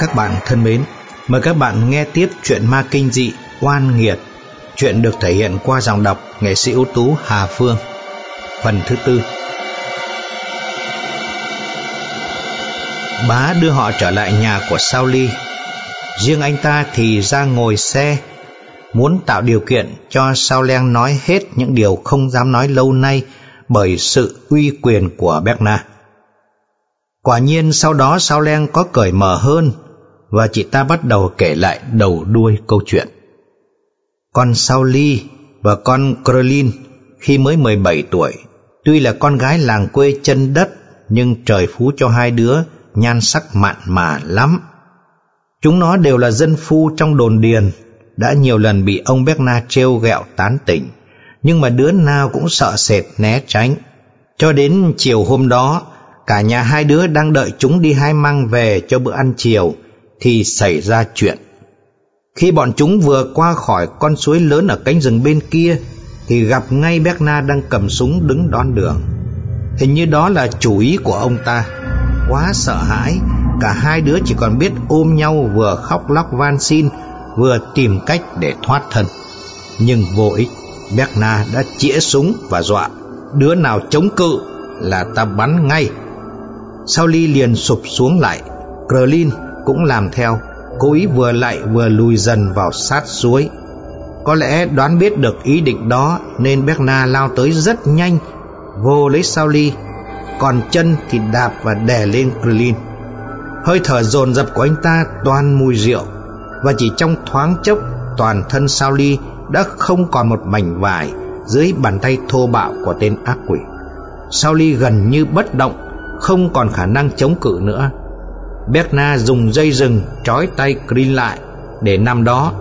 các bạn thân mến, mời các bạn nghe tiếp chuyện ma kinh dị Oan Nghiệt. Chuyện được thể hiện qua dòng đọc nghệ sĩ ưu tú Hà Phương. Phần thứ tư. Bá đưa họ trở lại nhà của Sao Ly. Riêng anh ta thì ra ngồi xe, muốn tạo điều kiện cho Sao Leng nói hết những điều không dám nói lâu nay bởi sự uy quyền của Berna. Quả nhiên sau đó Sao Leng có cởi mở hơn và chị ta bắt đầu kể lại đầu đuôi câu chuyện. Con Sao Ly và con Krolin khi mới 17 tuổi, tuy là con gái làng quê chân đất nhưng trời phú cho hai đứa nhan sắc mặn mà lắm. Chúng nó đều là dân phu trong đồn điền, đã nhiều lần bị ông Berna trêu ghẹo tán tỉnh, nhưng mà đứa nào cũng sợ sệt né tránh. Cho đến chiều hôm đó, Cả nhà hai đứa đang đợi chúng đi hai măng về cho bữa ăn chiều thì xảy ra chuyện. Khi bọn chúng vừa qua khỏi con suối lớn ở cánh rừng bên kia thì gặp ngay Berna đang cầm súng đứng đón đường. Hình như đó là chủ ý của ông ta. Quá sợ hãi, cả hai đứa chỉ còn biết ôm nhau vừa khóc lóc van xin, vừa tìm cách để thoát thân. Nhưng vô ích, Berna đã chĩa súng và dọa, đứa nào chống cự là ta bắn ngay. Sau Ly liền sụp xuống lại Krelin cũng làm theo, Cố ý vừa lại vừa lùi dần vào sát suối. Có lẽ đoán biết được ý định đó Nên Berna lao tới rất nhanh, Vô lấy Sao Ly, Còn chân thì đạp và đè lên Crlin Hơi thở dồn dập của anh ta toàn mùi rượu, Và chỉ trong thoáng chốc, Toàn thân Sao Ly đã không còn một mảnh vải Dưới bàn tay thô bạo của tên ác quỷ. Sao Ly gần như bất động, không còn khả năng chống cự nữa. Berna dùng dây rừng trói tay Green lại để nằm đó,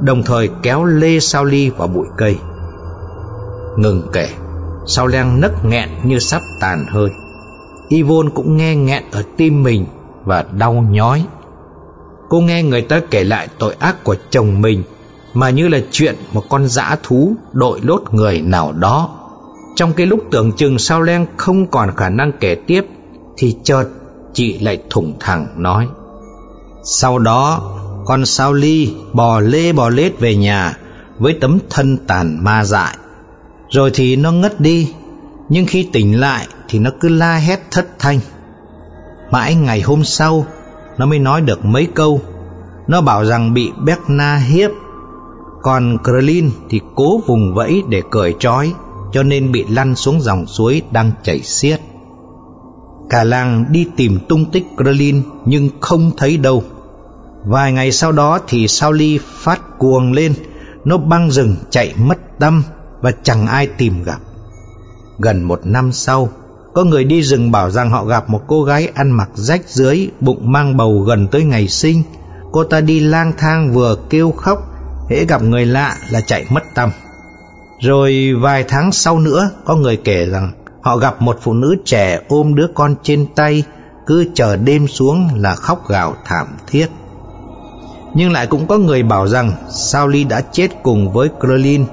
đồng thời kéo lê Sao Ly vào bụi cây. Ngừng kể, Sao Len nấc nghẹn như sắp tàn hơi. Yvonne cũng nghe nghẹn ở tim mình và đau nhói. Cô nghe người ta kể lại tội ác của chồng mình mà như là chuyện một con dã thú đội lốt người nào đó. Trong cái lúc tưởng chừng Sao Len không còn khả năng kể tiếp thì chợt chị lại thủng thẳng nói, Sau đó, con sao ly bò lê bò lết về nhà Với tấm thân tàn ma dại. Rồi thì nó ngất đi, Nhưng khi tỉnh lại thì nó cứ la hét thất thanh. Mãi ngày hôm sau, Nó mới nói được mấy câu. Nó bảo rằng bị Berna hiếp. Còn Krelin thì cố vùng vẫy để cởi trói, Cho nên bị lăn xuống dòng suối đang chảy xiết. Cả làng đi tìm tung tích Krelin nhưng không thấy đâu. Vài ngày sau đó thì Sao Ly phát cuồng lên, nó băng rừng chạy mất tâm và chẳng ai tìm gặp. Gần một năm sau, có người đi rừng bảo rằng họ gặp một cô gái ăn mặc rách dưới, bụng mang bầu gần tới ngày sinh. Cô ta đi lang thang vừa kêu khóc, hễ gặp người lạ là chạy mất tâm. Rồi vài tháng sau nữa, có người kể rằng Họ gặp một phụ nữ trẻ ôm đứa con trên tay, Cứ chờ đêm xuống là khóc gào thảm thiết. Nhưng lại cũng có người bảo rằng Sao Ly đã chết cùng với Crolin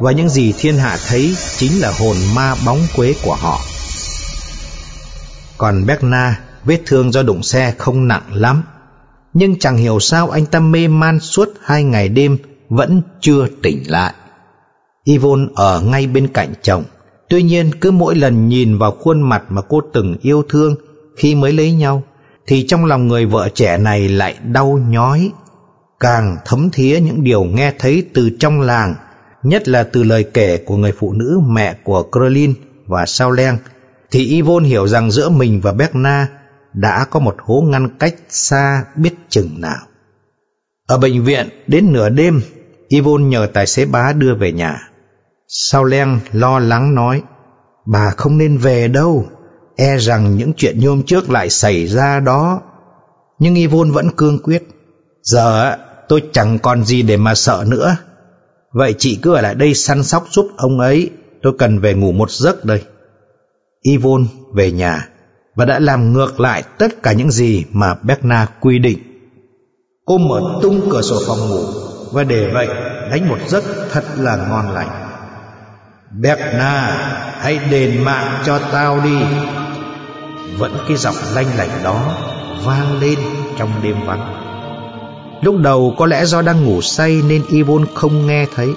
Và những gì thiên hạ thấy Chính là hồn ma bóng quế của họ. Còn Berna, Vết thương do đụng xe không nặng lắm, Nhưng chẳng hiểu sao anh ta mê man suốt hai ngày đêm Vẫn chưa tỉnh lại. Yvonne ở ngay bên cạnh chồng. Tuy nhiên cứ mỗi lần nhìn vào khuôn mặt mà cô từng yêu thương khi mới lấy nhau thì trong lòng người vợ trẻ này lại đau nhói càng thấm thía những điều nghe thấy từ trong làng nhất là từ lời kể của người phụ nữ mẹ của Krolin và Sao Leng, thì Yvonne hiểu rằng giữa mình và Berna đã có một hố ngăn cách xa biết chừng nào. Ở bệnh viện đến nửa đêm, Yvonne nhờ tài xế bá đưa về nhà. Sao Len lo lắng nói, Bà không nên về đâu E rằng những chuyện nhôm trước lại xảy ra đó. Nhưng Yvonne vẫn cương quyết, Giờ tôi chẳng còn gì để mà sợ nữa. Vậy chị cứ ở lại đây săn sóc giúp ông ấy, Tôi cần về ngủ một giấc đây. Yvonne về nhà Và đã làm ngược lại tất cả những gì mà Berna quy định. Cô mở tung cửa sổ phòng ngủ Và để vậy đánh một giấc thật là ngon lành. Berna hãy đền mạng cho tao đi Vẫn cái giọng lanh lảnh đó vang lên trong đêm vắng Lúc đầu có lẽ do đang ngủ say nên Yvonne không nghe thấy.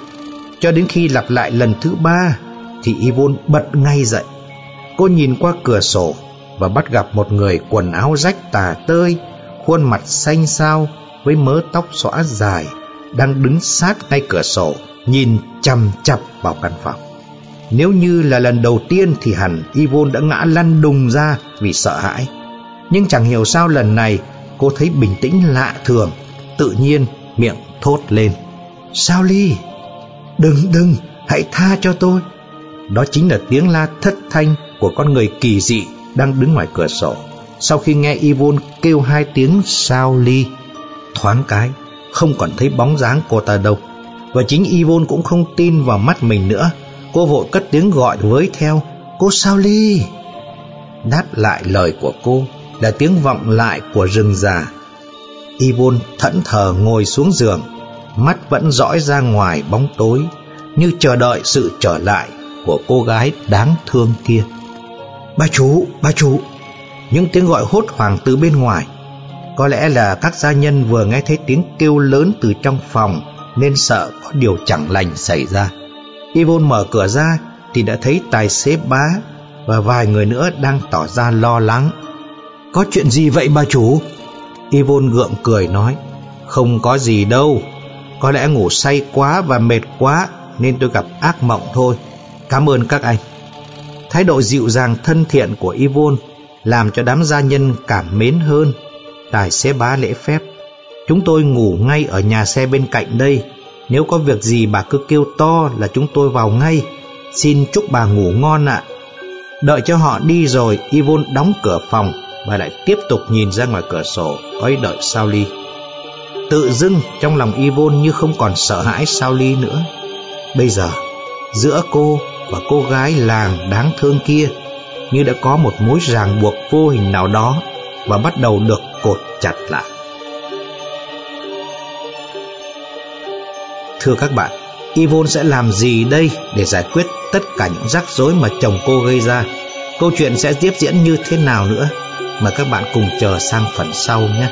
Cho đến khi lặp lại lần thứ ba thì Yvonne bật ngay dậy. Cô nhìn qua cửa sổ và bắt gặp một người quần áo rách tà tơi, khuôn mặt xanh xao với mớ tóc xõa dài đang đứng sát ngay cửa sổ nhìn chằm chặp vào căn phòng. Nếu như là lần đầu tiên thì hẳn Yvonne đã ngã lăn đùng ra vì sợ hãi. Nhưng chẳng hiểu sao lần này cô thấy bình tĩnh lạ thường, tự nhiên miệng thốt lên. Sao ly? Đừng đừng, hãy tha cho tôi. Đó chính là tiếng la thất thanh của con người kỳ dị đang đứng ngoài cửa sổ. Sau khi nghe Yvonne kêu hai tiếng sao ly, thoáng cái, không còn thấy bóng dáng cô ta đâu. Và chính Yvonne cũng không tin vào mắt mình nữa Cô vội cất tiếng gọi với theo. Cô sao ly? Đáp lại lời của cô Là tiếng vọng lại của rừng già. Yvonne thẫn thờ ngồi xuống giường Mắt vẫn dõi ra ngoài bóng tối Như chờ đợi sự trở lại Của cô gái đáng thương kia. Ba chú, ba chú Những tiếng gọi hốt hoảng từ bên ngoài. Có lẽ là các gia nhân vừa nghe thấy tiếng kêu lớn từ trong phòng Nên sợ có điều chẳng lành xảy ra. Yvonne mở cửa ra thì đã thấy tài xế bá và vài người nữa đang tỏ ra lo lắng. Có chuyện gì vậy bà chủ? Yvonne gượng cười nói, không có gì đâu, có lẽ ngủ say quá và mệt quá nên tôi gặp ác mộng thôi. Cảm ơn các anh. Thái độ dịu dàng thân thiện của Yvonne làm cho đám gia nhân cảm mến hơn. Tài xế bá lễ phép. Chúng tôi ngủ ngay ở nhà xe bên cạnh đây nếu có việc gì bà cứ kêu to là chúng tôi vào ngay. Xin chúc bà ngủ ngon ạ. Đợi cho họ đi rồi, Yvonne đóng cửa phòng. Và lại tiếp tục nhìn ra ngoài cửa sổ Có đợi Sao Ly Tự dưng trong lòng Yvonne như không còn sợ hãi Sao Ly nữa. Bây giờ, Giữa cô và cô gái làng đáng thương kia, Như đã có một mối ràng buộc vô hình nào đó, Và bắt đầu được cột chặt lại. Thưa các bạn, Yvonne sẽ làm gì đây để giải quyết tất cả những rắc rối mà chồng cô gây ra? Câu chuyện sẽ tiếp diễn như thế nào nữa? Mời các bạn cùng chờ sang phần sau nhé.